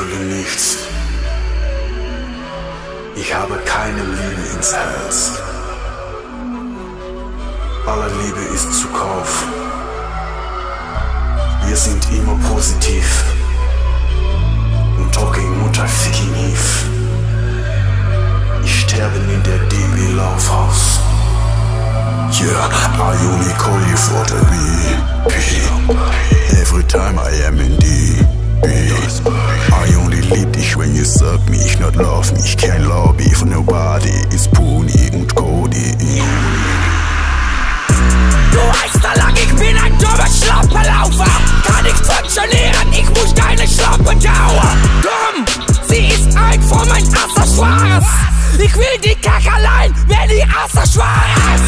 absolute Nichts. Ich habe keine Liebe ins Herz. Alle Liebe ist zu Kauf. Wir sind immer positiv. Und talking Mutter ficking Eve. Ich sterbe in der DB Laufhaus. Yeah, I only call you for the B. Every time I am in Ich will die Kackerlein, wenn die Accessoires.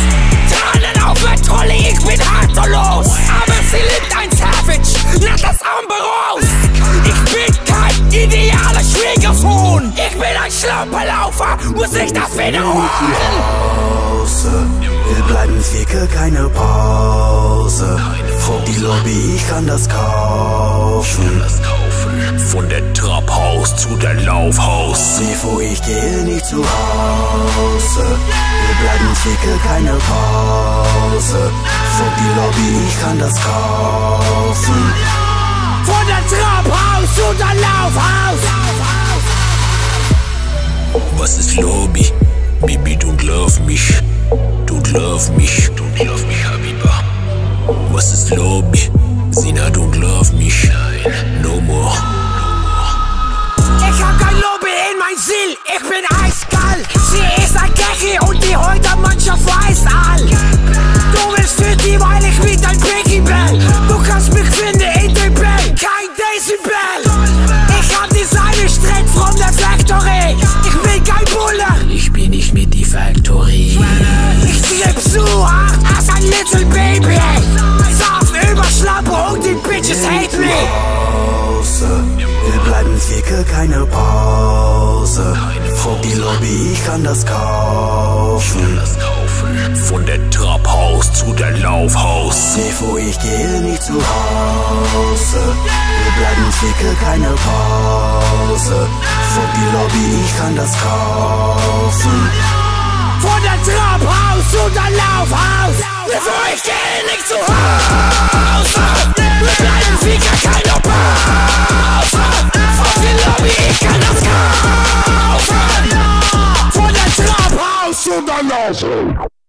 Tranen auf der Trolley, ich bin hartelos. Aber sie liebt ein Savage, nennt das Amber Rose. Ich bin kein idealer Schwiegersohn. Ich bin ein Schlappelaufer, muss ich das wiederholen? Wir bleiben ficke, keine Pause. Frag die Lobby, ich kann das kaufen. Trapphaus zu der Laufhaus. Wo ich gehe, nicht zu Hause. Wir bleiben ficke, keine Pause. Frag die Lobby, ich kann das kaufen. Von der Trapphaus zu der Laufhaus. Was ist Lobby? Baby, don't love mich. Don't love mich. Don't love mich, Habiba. Was ist Lobby? Sina, don't love mich. Bitches hate me. Pause. Wir bleiben ficke, keine Pause. Frag die Lobby, ich kann das kaufen. Von der Trapphaus zu der Laufhaus. Wo ich gehe, nicht zu Hause. Wir bleiben ficke, keine Pause. Frag die Lobby, ich kann das kaufen. Von der Trapphaus zu der Laufhaus. Bevor ich gehe, nicht zu Hause. Castle.